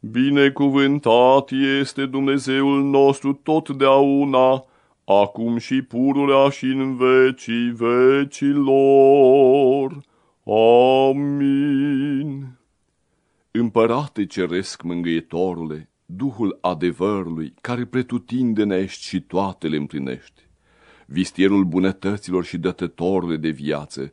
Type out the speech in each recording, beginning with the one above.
Binecuvântat este Dumnezeul nostru totdeauna, acum și pururea și în vecii vecilor. Amin. Împărate ceresc mângâietorule, Duhul adevărului, care pretutindene ești și toate le împlinești, vistierul bunătăților și dătătorule de viață,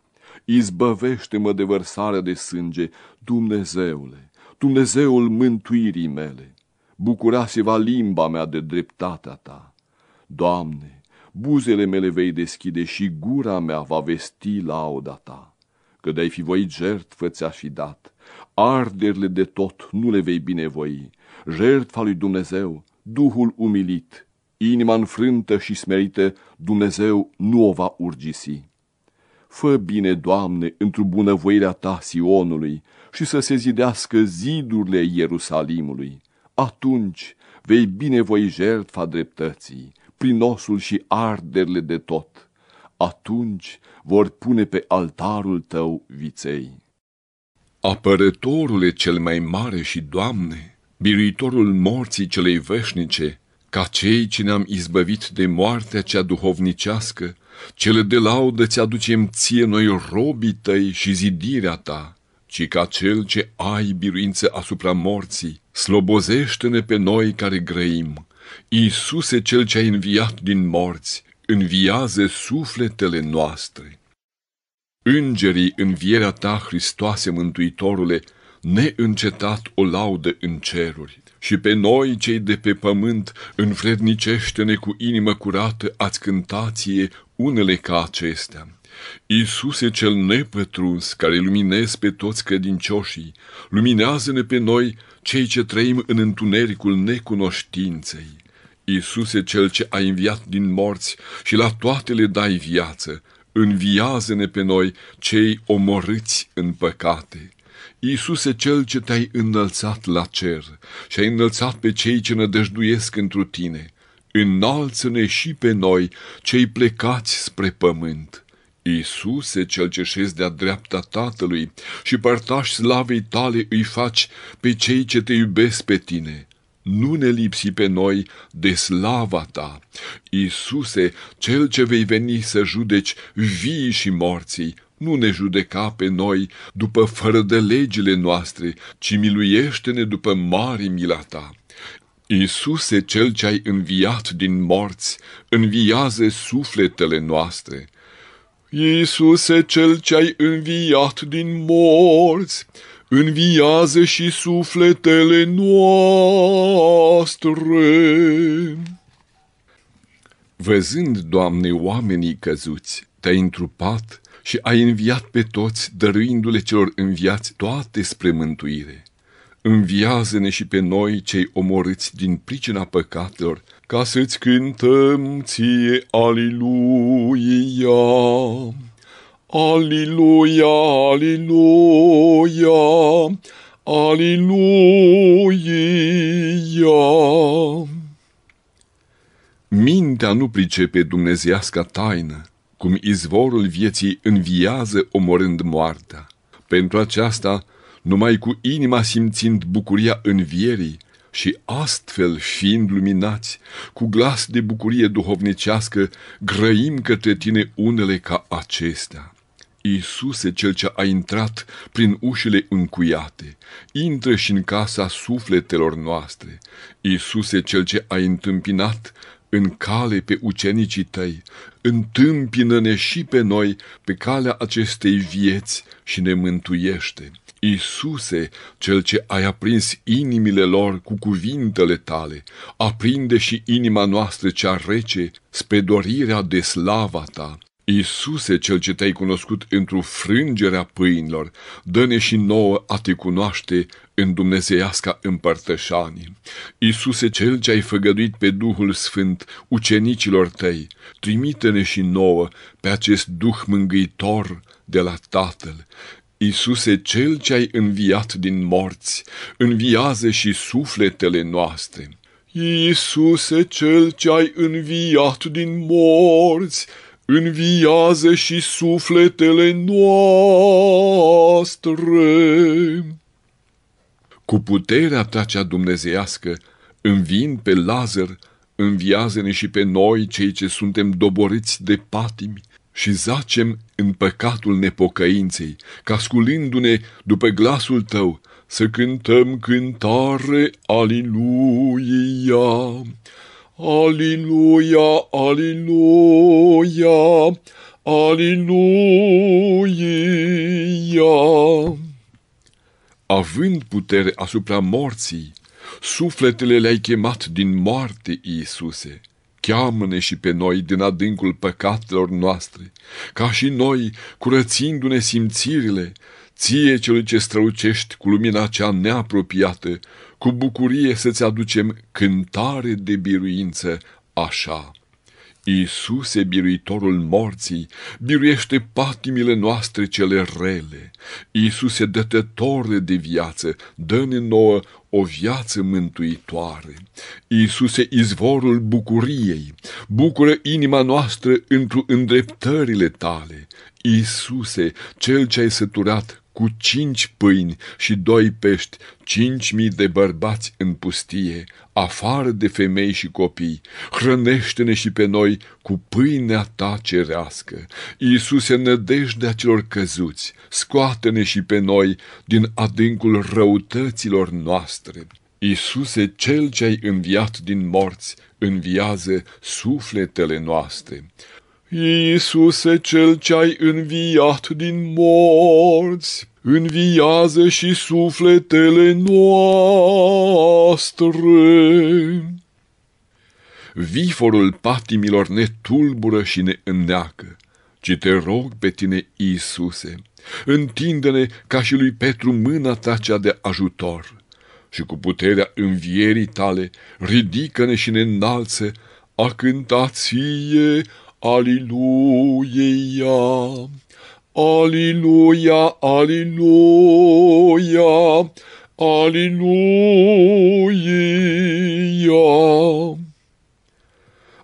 izbăvește-mă de vărsarea de sânge, Dumnezeule, Dumnezeul mântuirii mele. Bucura-se-va limba mea de dreptatea ta. Doamne, buzele mele vei deschide și gura mea va vesti lauda ta. Că de-ai fi voi jertfă ți-aș fi dat, arderile de tot nu le vei binevoi, jertfa lui Dumnezeu, Duhul umilit, inima înfrântă și smerită, Dumnezeu nu o va urgisi. Fă bine, Doamne, într-o bunăvoirea ta Sionului și să se zidească zidurile Ierusalimului. Atunci vei binevoi jertfa dreptății, prin osul și arderile de tot. Atunci vor pune pe altarul tău viței. Apărătorule cel mai mare și, Doamne, biruitorul morții celei veșnice, ca cei ce ne-am izbăvit de moartea cea duhovnicească, cele de laudă ți-aducem ție noi robii tăi și zidirea ta, ci ca cel ce ai biruință asupra morții, slobozește-ne pe noi care grăim. Iisuse cel ce ai înviat din morți, înviază sufletele noastre. Îngerii învierea ta, Hristoase Mântuitorule, neîncetat o laudă în ceruri. Și pe noi, cei de pe pământ, învrednicește-ne cu inimă curată ați cântație unele ca acestea. Iisuse cel nepătruns, care luminezi pe toți credincioșii, luminează-ne pe noi, cei ce trăim în întunericul necunoștinței. Iisuse cel ce a înviat din morți și la toate le dai viață, înviază-ne pe noi, cei omorâți în păcate. Iisuse cel ce te-ai înălțat la cer și ai înălțat pe cei ce nădăjduiesc întru tine, înalță-ne și pe noi, cei plecați spre pământ. Iisuse, cel ce șezi de-a dreapta Tatălui și părtași slavei tale îi faci pe cei ce te iubesc pe tine. Nu ne lipsi pe noi de slava ta. Iisuse, cel ce vei veni să judeci vii și morții, nu ne judeca pe noi după fără de legile noastre, ci miluiește-ne după mari mila ta. Iisuse, cel ce ai înviat din morți, înviază sufletele noastre. Iisuse, cel ce ai înviat din morți, înviază și sufletele noastre. Văzând, Doamne, oamenii căzuți, te-ai întrupat și ai înviat pe toți, dăruindu-le celor înviați toate spre mântuire. Înviază-ne și pe noi, cei omorâți din pricina păcatelor, ca să-ți cântăm ție Aliluia. Aliluia, Aliluia, Aliluia. Mintea nu pricepe dumnezească taină, cum izvorul vieții înviază omorând moartea. Pentru aceasta, numai cu inima simțind bucuria învierii și astfel fiind luminați, cu glas de bucurie duhovnicească, grăim către tine unele ca acestea. Iisuse, cel ce a intrat prin ușile încuiate, intră și în casa sufletelor noastre. Iisuse, cel ce a întâmpinat în cale pe ucenicii tăi, întâmpină-ne și pe noi pe calea acestei vieți și ne mântuiește. Iisuse, cel ce ai aprins inimile lor cu cuvintele tale, aprinde și inima noastră cea rece spre dorirea de slava ta. Iisuse, cel ce te-ai cunoscut într-o frângerea pâinilor, dă-ne și nouă a te cunoaște în dumnezeiasca împărtășanie. Iisuse, cel ce ai făgăduit pe Duhul Sfânt ucenicilor tăi, trimite-ne și nouă pe acest Duh mângâitor de la Tatăl. Iisuse, cel ce ai înviat din morți, înviază și sufletele noastre. Iisuse, cel ce ai înviat din morți, înviază și sufletele noastre. Cu puterea ta cea dumnezeiască, învind pe Lazar, înviază-ne și pe noi, cei ce suntem doboriți de patimi, și zacem în păcatul nepocăinței, ca sculându-ne după glasul tău, să cântăm cântare, Aliluia! Aliluia, Aliluia, Aliluia. Având putere asupra morții, sufletele le-ai chemat din moarte, Iisuse. Cheamă-ne și pe noi din adâncul păcatelor noastre, ca și noi, curățindu-ne simțirile, ție celui ce strălucești cu lumina cea neapropiată, cu bucurie să-ți aducem cântare de biruință așa. Iisuse, biruitorul morții, biruiește patimile noastre cele rele. Iisuse, dătătorule de viață, dă-ne nouă o viață mântuitoare. Iisuse, izvorul bucuriei, bucură inima noastră într îndreptările tale. Iisuse, cel ce ai săturat cu cinci pâini și doi pești, cinci mii de bărbați în pustie, afară de femei și copii, hrănește-ne și pe noi cu pâinea ta cerească. Iisuse, nădejdea celor căzuți, scoate-ne și pe noi din adâncul răutăților noastre. Iisuse, Cel ce-ai înviat din morți, înviază sufletele noastre. Iisuse, Cel ce-ai înviat din morți, înviază și sufletele noastre. Viforul patimilor ne tulbură și ne înneacă, ci te rog pe tine, Iisuse, întinde-ne ca și lui Petru mâna ta cea de ajutor și cu puterea învierii tale ridică-ne și ne înalță a cântație, Aliluia, Aliluia, Aliluia, Aliluia.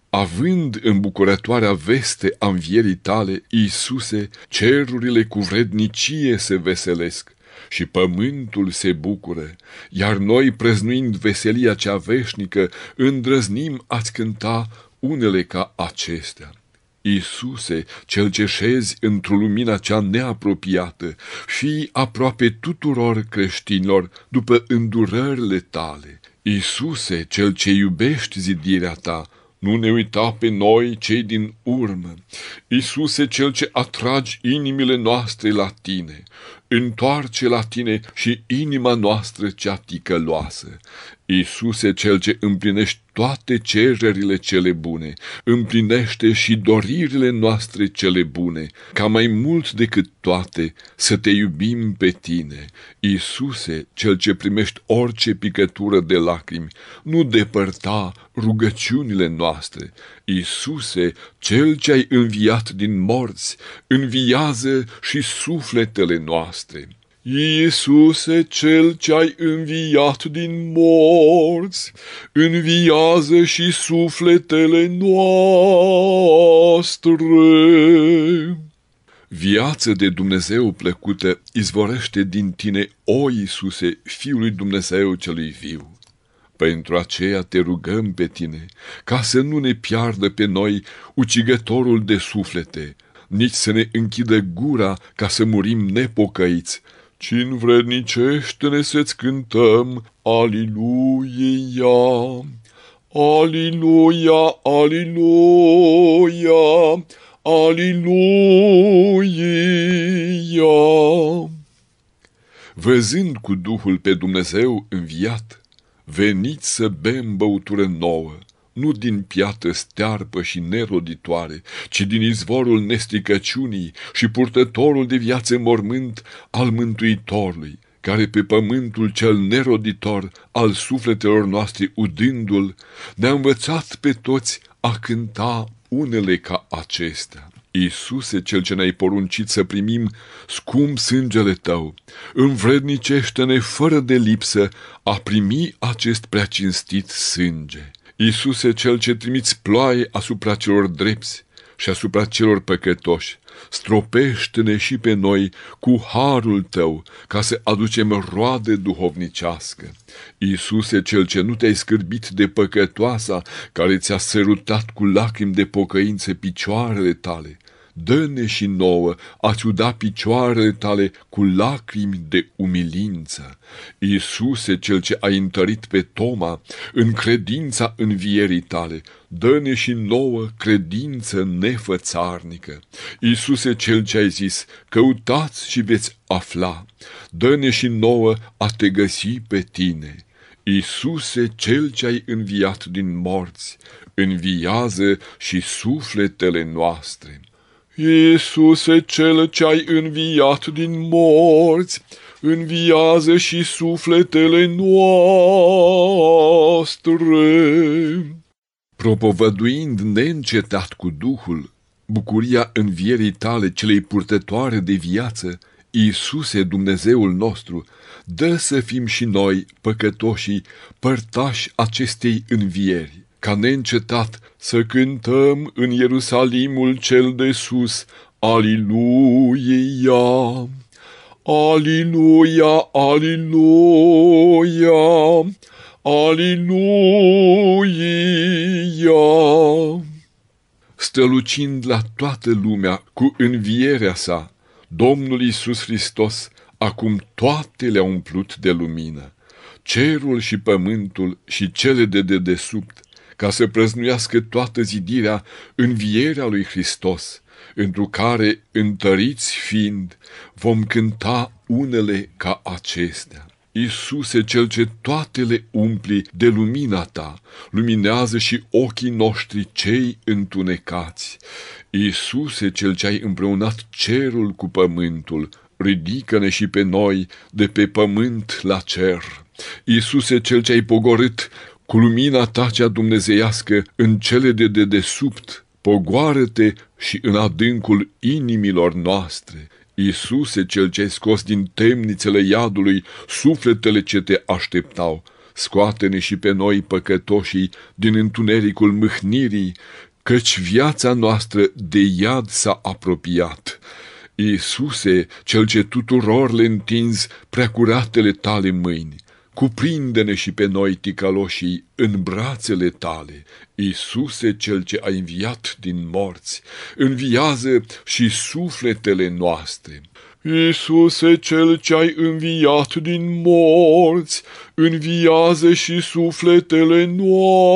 Având îmbucurătoarea veste a învierii tale, Iisuse, cerurile cu vrednicie se veselesc și pământul se bucură, iar noi, preznuind veselia cea veșnică, îndrăznim ați cânta unele ca acestea. Iisuse, cel ce șezi într-o lumina cea neapropiată, și aproape tuturor creștinilor după îndurările tale. Iisuse, cel ce iubești zidirea ta, nu ne uita pe noi, cei din urmă. Iisuse, cel ce atragi inimile noastre la tine, întoarce la tine și inima noastră cea ticăloasă. Iisuse, cel ce împlinești toate cererile cele bune, împlinește și doririle noastre cele bune, ca mai mult decât toate să te iubim pe tine. Iisuse, cel ce primești orice picătură de lacrimi, nu depărta rugăciunile noastre. Iisuse, cel ce ai înviat din morți, înviază și sufletele noastre. Iisuse, cel ce-ai înviat din morți, înviază și sufletele noastre. Viață de Dumnezeu plăcută izvorește din tine, o Iisuse, Fiul lui Dumnezeu celui viu. Pentru aceea te rugăm pe tine, ca să nu ne piardă pe noi ucigătorul de suflete, nici să ne închidă gura ca să murim nepocăiți, ci învrednicește-ne să-ți cântăm Aliluia, Aliluia, Aliluia, Aliluia. Văzând cu Duhul pe Dumnezeu înviat, veniți să bem băutură nouă, nu din piată stearpă și neroditoare, ci din izvorul nesticăciunii și purtătorul de viață mormânt al Mântuitorului, care pe pământul cel neroditor al sufletelor noastre udându-l, ne-a învățat pe toți a cânta unele ca acestea. Iisuse, cel ce ne-ai poruncit să primim scump sângele tău, învrednicește-ne fără de lipsă a primi acest prea cinstit sânge. Iisuse, cel ce trimiți ploaie asupra celor drepți și asupra celor păcătoși, stropește-ne și pe noi cu harul tău, ca să aducem roade duhovnicească. Iisuse, cel ce nu te-ai scârbit de păcătoasa, care ți-a sărutat cu lacrimi de pocăință picioarele tale, dă-ne și nouă a ciuda picioarele tale cu lacrimi de umilință. Iisuse, cel ce ai întărit pe Toma în credința învierii tale, dă-ne și nouă credință nefățarnică. Iisuse, cel ce ai zis, căutați și veți afla, dă-ne și nouă a te găsi pe tine. Iisuse, cel ce ai înviat din morți, înviază și sufletele noastre. Iisuse, cel ce ai înviat din morți, înviază și sufletele noastre. Propovăduind neîncetat cu Duhul, bucuria învierii tale celei purtătoare de viață, Iisuse, Dumnezeul nostru, dă să fim și noi, păcătoșii, părtași acestei învieri ca neîncetat să cântăm în Ierusalimul cel de sus, Aliluia! Aliluia, aliluia, aliluia. Strălucind la toată lumea cu învierea sa, Domnul Iisus Hristos acum toate le-a umplut de lumină, cerul și pământul și cele de dedesubt, ca să prăznuiască toată zidirea învierea lui Hristos, întru care, întăriți fiind, vom cânta unele ca acestea. Iisuse, cel ce toate le umpli de lumina ta, luminează și ochii noștri cei întunecați. Iisuse, cel ce ai împreunat cerul cu pământul, ridică-ne și pe noi de pe pământ la cer. Iisuse, cel ce ai pogorât cu lumina ta cea dumnezeiască în cele de dedesubt, pogoară-te și în adâncul inimilor noastre. Iisuse, cel ce ai scos din temnițele iadului sufletele ce te așteptau, scoate-ne și pe noi păcătoșii din întunericul mâhnirii, căci viața noastră de iad s-a apropiat. Iisuse, cel ce tuturor le întinzi preacuratele tale mâini, cuprinde-ne și pe noi ticaloșii în brațele tale. Iisuse, cel ce a înviat din morți, înviază și sufletele noastre. Iisuse, cel ce ai înviat din morți, înviază și sufletele noastre.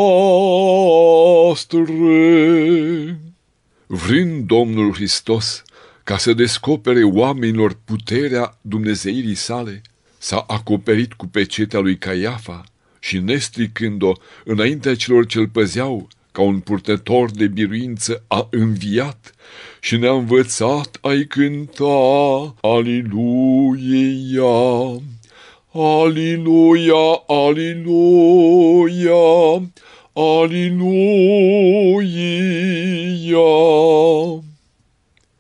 Vrând Domnul Hristos ca să descopere oamenilor puterea Dumnezeirii sale, s-a acoperit cu pecetea lui Caiafa și, nestricând-o înaintea celor ce-l păzeau, ca un purtător de biruință a înviat și ne-a învățat ai cânta Aliluia, Aliluia, Aliluia, Aliluia.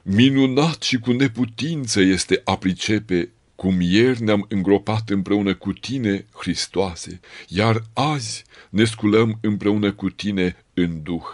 Minunat și cu neputință este a pricepe cum ieri ne-am îngropat împreună cu tine, Hristoase, iar azi ne sculăm împreună cu tine în duh,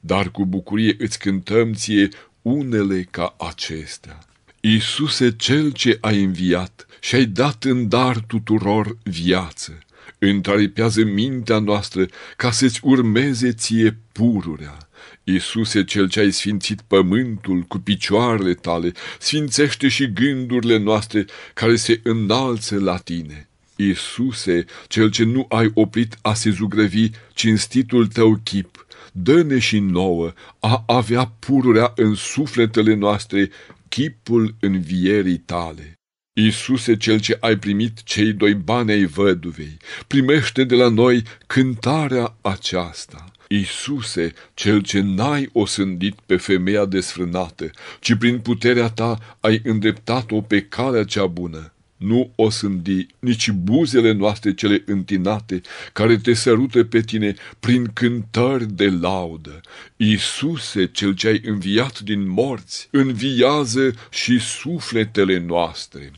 dar cu bucurie îți cântăm ție unele ca acestea. Iisuse, Cel ce ai înviat și ai dat în dar tuturor viață, întraripează mintea noastră ca să-ți urmeze ție pururea. Iisuse, cel ce ai sfințit pământul cu picioarele tale, sfințește și gândurile noastre care se înalță la tine. Iisuse, cel ce nu ai oprit a se zugrăvi cinstitul tău chip, dă-ne și nouă a avea pururea în sufletele noastre chipul învierii tale. Iisuse, cel ce ai primit cei doi bani ai văduvei, primește de la noi cântarea aceasta. Iisuse, cel ce n-ai osândit pe femeia desfrânată, ci prin puterea ta ai îndreptat-o pe calea cea bună. Nu o sândi nici buzele noastre cele întinate, care te sărută pe tine prin cântări de laudă. Iisuse, cel ce ai înviat din morți, înviază și sufletele noastre.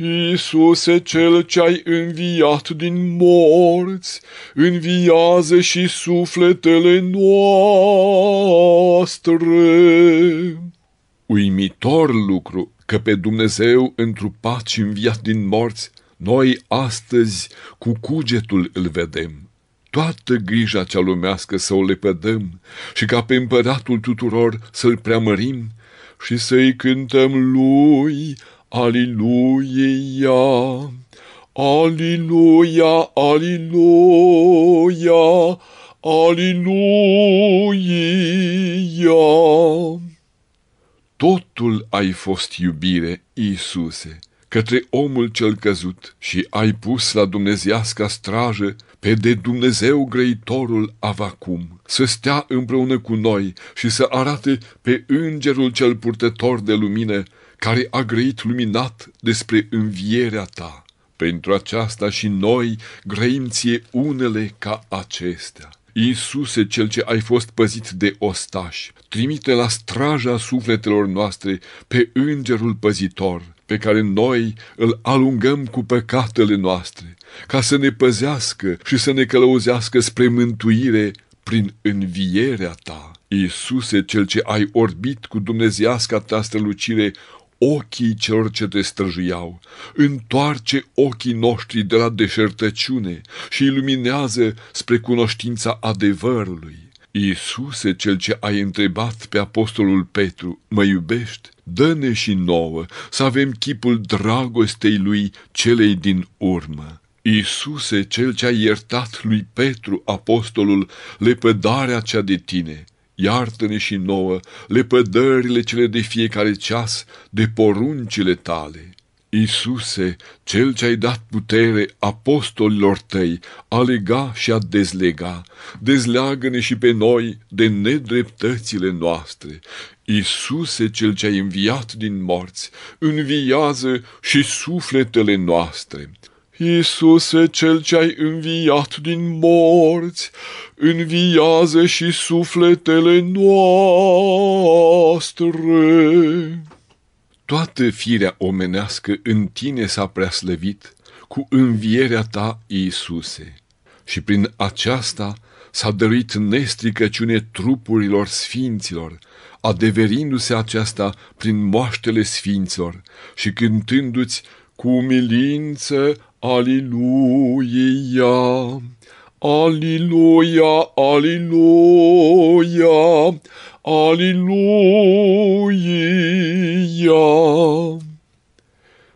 Iisuse, cel ce-ai înviat din morți, înviază și sufletele noastre. Uimitor lucru că pe Dumnezeu întrupat și înviat din morți, noi astăzi cu cugetul îl vedem. Toată grija cea lumească să o lepădăm și ca pe împăratul tuturor să-l preamărim și să-i cântăm lui Aliluia, Aliluia, Aliluia, Aliluia. Totul ai fost iubire, Iisuse, către omul cel căzut și ai pus la dumnezească strajă pe de Dumnezeu grăitorul avacum, să stea împreună cu noi și să arate pe îngerul cel purtător de lumină care a grăit luminat despre învierea ta. Pentru aceasta și noi grăim ție unele ca acestea. Iisuse, cel ce ai fost păzit de ostași, trimite la straja sufletelor noastre pe îngerul păzitor, pe care noi îl alungăm cu păcatele noastre, ca să ne păzească și să ne călăuzească spre mântuire prin învierea ta. Iisuse, cel ce ai orbit cu dumnezeasca ta strălucire ochii celor ce te străjuiau, întoarce ochii noștri de la deșertăciune și iluminează spre cunoștința adevărului. Iisuse, cel ce ai întrebat pe apostolul Petru, mă iubești? Dă-ne și nouă să avem chipul dragostei lui celei din urmă. Iisuse, cel ce ai iertat lui Petru, apostolul, lepădarea cea de tine, iartă-ne și nouă lepădările cele de fiecare ceas de poruncile tale. Iisuse, cel ce ai dat putere apostolilor tăi a lega și a dezlega, dezleagă-ne și pe noi de nedreptățile noastre. Iisuse, cel ce ai înviat din morți, înviază și sufletele noastre. Iisuse, cel ce ai înviat din morți, înviază și sufletele noastre. Toată firea omenească în tine s-a preaslăvit cu învierea ta, Iisuse, și prin aceasta s-a dăruit nestricăciune trupurilor sfinților, adeverindu-se aceasta prin moaștele sfinților și cântându-ți cu umilință Aliluia, Aliluia, Aliluia, Aliluia.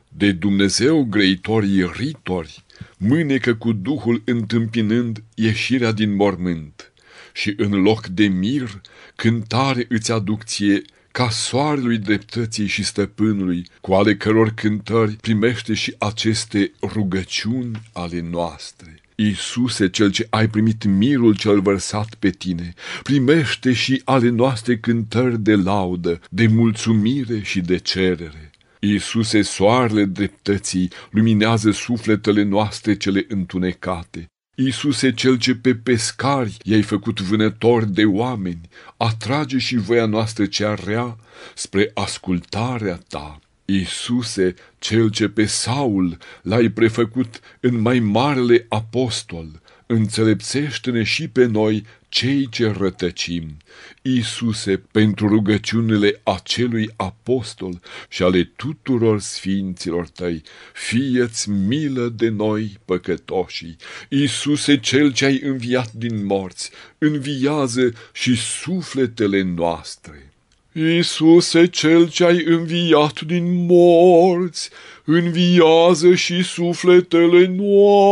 De Dumnezeu grăitorii ritori, mânecă cu Duhul întâmpinând ieșirea din mormânt, și în loc de mir, cântare îți aduc ție ca soarelui dreptății și stăpânului, cu ale căror cântări primește și aceste rugăciuni ale noastre. Iisuse, cel ce ai primit mirul cel vărsat pe tine, primește și ale noastre cântări de laudă, de mulțumire și de cerere. Iisuse, soarele dreptății, luminează sufletele noastre cele întunecate. Iisuse, cel ce pe pescari i-ai făcut vânători de oameni, atrage și voia noastră cea rea spre ascultarea ta. Iisuse, cel ce pe Saul l-ai prefăcut în mai marele apostol, înțelepțește-ne și pe noi cei ce rătăcim. Iisuse, pentru rugăciunile acelui apostol și ale tuturor sfinților tăi, fie-ți milă de noi păcătoșii. Iisuse, cel ce ai înviat din morți, înviază și sufletele noastre. Iisuse, cel ce ai înviat din morți, înviază și sufletele noastre.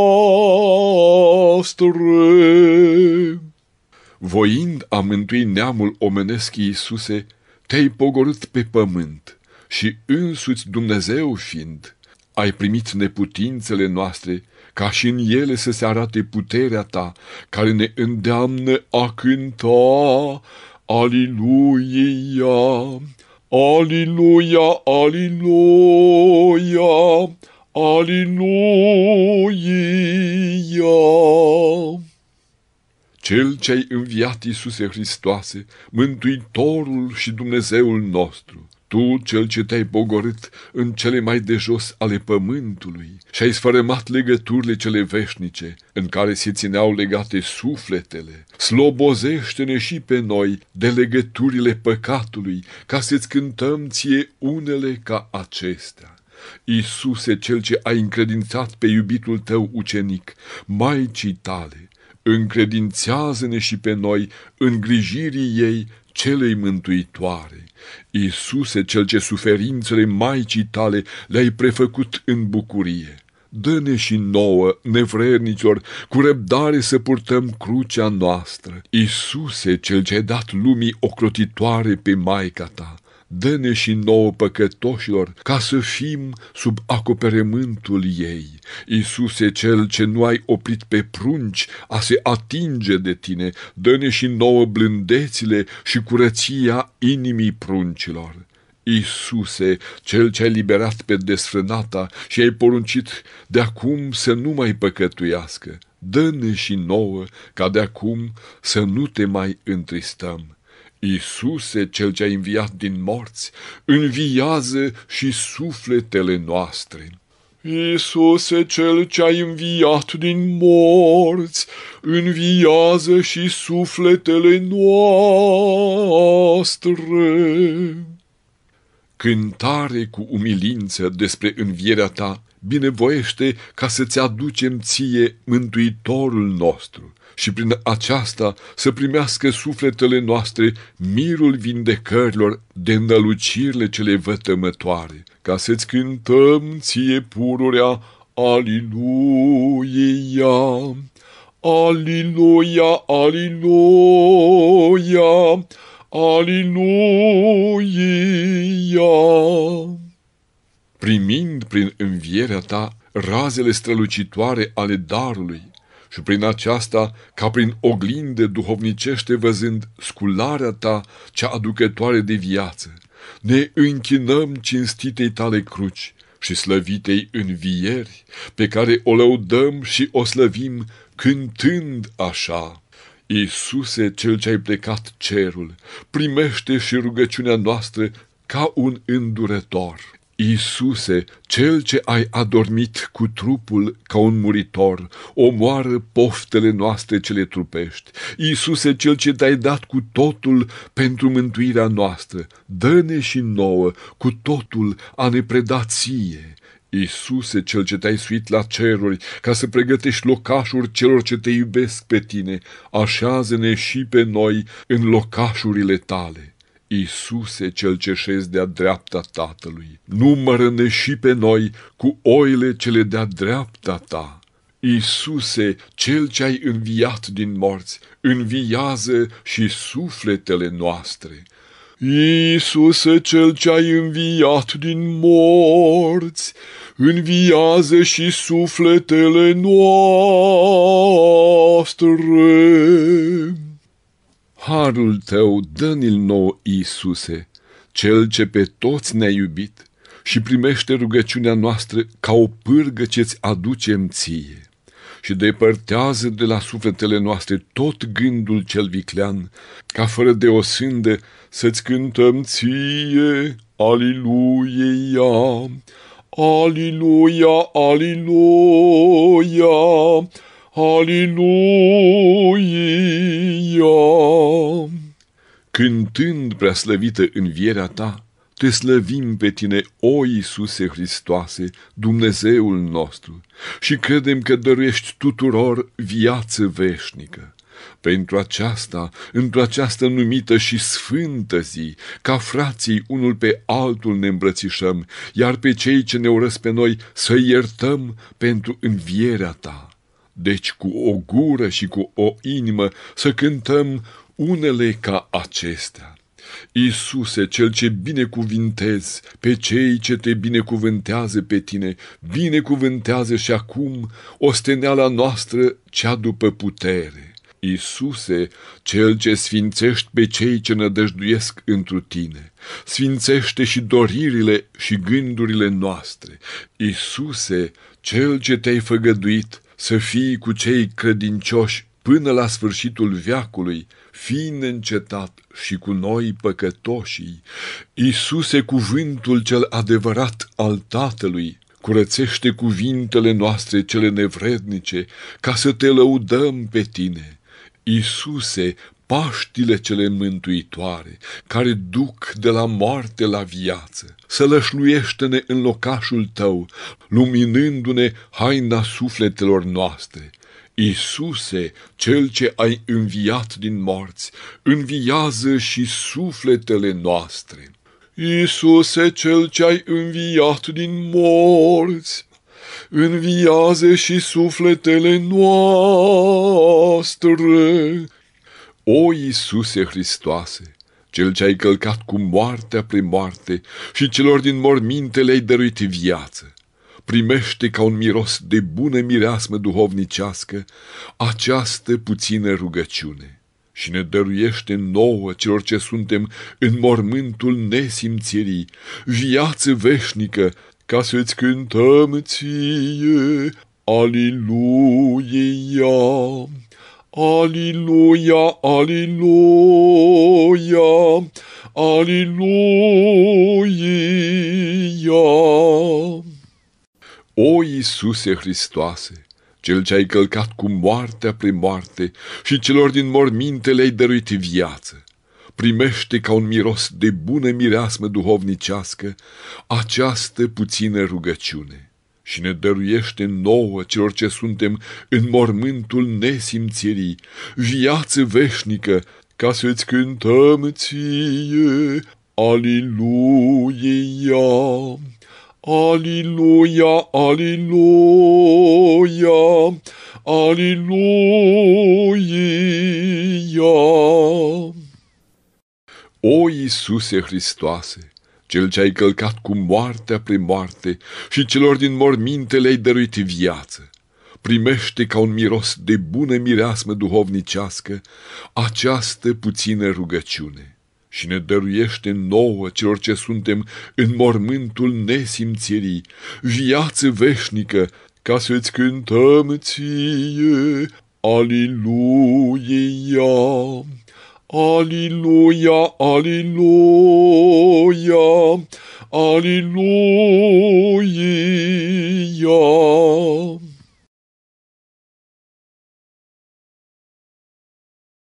Voind a mântui neamul omenesc Iisuse, te-ai pogorât pe pământ și însuți Dumnezeu fiind, ai primit neputințele noastre, ca și în ele să se arate puterea ta, care ne îndeamnă a cânta Aliluia, Aliluia, Aliluia, Aliluia. Cel ce-ai înviat, Iisuse Hristoase, Mântuitorul și Dumnezeul nostru, tu, cel ce te-ai pogorât în cele mai de jos ale pământului și ai sfărămat legăturile cele veșnice în care se țineau legate sufletele, slobozește-ne și pe noi de legăturile păcatului, ca să-ți cântăm ție unele ca acestea. Iisuse, cel ce ai încredințat pe iubitul tău ucenic, Maicii tale, încredințează-ne și pe noi îngrijirii ei celei mântuitoare. Iisuse, cel ce suferințele Maicii tale le-ai prefăcut în bucurie, dă-ne și nouă, nevrednicilor, cu răbdare să purtăm crucea noastră. Iisuse, cel ce ai dat lumii ocrotitoare pe Maica ta, dă-ne și nouă păcătoșilor ca să fim sub acoperământul ei. Iisuse, cel ce nu ai oprit pe prunci a se atinge de tine, dă-ne și nouă blândețile și curăția inimii pruncilor. Iisuse, cel ce ai liberat pe desfrânata și ai poruncit de acum să nu mai păcătuiască, dă-ne și nouă ca de acum să nu te mai întristăm. Iisuse, cel ce a înviat din morți, înviază și sufletele noastre. Iisuse, cel ce ai înviat din morți, înviază și sufletele noastre. cântare cu umilință despre învierea ta, binevoiește ca să-ți aducem ție Mântuitorul nostru și prin aceasta să primească sufletele noastre mirul vindecărilor de înălucirile cele vătămătoare, ca să-ți cântăm ție pururea Aliluia, Aliluia, Aliluia, Aliluia. Primind prin învierea ta razele strălucitoare ale darului și prin aceasta, ca prin oglinde duhovnicește văzând scularea ta cea aducătoare de viață, ne închinăm cinstitei tale cruci și slăvitei învieri, pe care o lăudăm și o slăvim cântând așa. Iisuse, cel ce ai plecat cerul, primește și rugăciunea noastră ca un îndurător. Iisuse, cel ce ai adormit cu trupul ca un muritor, omoară poftele noastre cele trupești. Iisuse, cel ce te-ai dat cu totul pentru mântuirea noastră, dă-ne și nouă cu totul a ne preda ție. Iisuse, cel ce te-ai suit la ceruri, ca să pregătești locașuri celor ce te iubesc pe tine, așează-ne și pe noi în locașurile tale. Iisuse, cel ce șezi de-a dreapta Tatălui, numără-ne și pe noi cu oile cele de-a dreapta ta. Iisuse, cel ce ai înviat din morți, înviază și sufletele noastre. Iisuse, cel ce ai înviat din morți, înviază și sufletele noastre. Harul tău dă-ni-l nou, Iisuse, cel ce pe toți ne-a iubit și primește rugăciunea noastră ca o pârgă ce-ți aducem ție. Și depărtează de la sufletele noastre tot gândul cel viclean, ca fără de o sândă să-ți cântăm ție, Aliluia, Aliluia, Aliluia, Aliluia! Cântând preaslăvită învierea ta, te slăvim pe tine, o Iisuse Hristoase, Dumnezeul nostru, și credem că dăruiești tuturor viață veșnică. Pentru aceasta, într-o această numită și sfântă zi, ca frații unul pe altul ne îmbrățișăm, iar pe cei ce ne urăsc pe noi să iertăm pentru învierea ta. Deci cu o gură și cu o inimă să cântăm unele ca acestea. Iisuse, cel ce binecuvintezi pe cei ce te binecuvântează pe tine, binecuvântează și acum osteneala noastră cea după putere. Iisuse, cel ce sfințești pe cei ce nădăjduiesc întru tine, sfințește și doririle și gândurile noastre. Iisuse, cel ce te-ai făgăduit să fii cu cei credincioși până la sfârșitul veacului, fii neîncetat și cu noi păcătoșii. Iisuse, cuvântul cel adevărat al Tatălui, curățește cuvintele noastre cele nevrednice, ca să te lăudăm pe tine. Iisuse, Paștile cele mântuitoare, care duc de la moarte la viață, să lășluiește-ne în locașul tău, luminându-ne haina sufletelor noastre. Iisuse, cel ce ai înviat din morți, înviază și sufletele noastre. Iisuse, cel ce ai înviat din morți, înviază și sufletele noastre. O Iisuse Hristoase, cel ce ai călcat cu moartea pre moarte și celor din morminte le-ai dăruit viață, primește ca un miros de bună mireasmă duhovnicească această puțină rugăciune și ne dăruiește nouă celor ce suntem în mormântul nesimțirii, viață veșnică, ca să-ți cântăm ție, Aliluia! Aliluia, aliluia, aliluia. O Iisuse Hristoase, cel ce ai călcat cu moartea pre moarte și celor din morminte le-ai dăruit viață, primește ca un miros de bună mireasmă duhovnicească această puțină rugăciune și ne dăruiește nouă celor ce suntem în mormântul nesimțirii, viață veșnică, ca să-ți cântăm ție, Aliluia, Aliluia, Aliluia, Aliluia. O Iisuse Hristoase, Cel ce ai călcat cu moartea pre moarte și celor din morminte le-ai dăruit viață, primește ca un miros de bună mireasmă duhovnicească această puțină rugăciune și ne dăruiește nouă celor ce suntem în mormântul nesimțirii, viață veșnică, ca să-ți cântăm ție, Aliluia! Aliluia, aliluia, aliluia.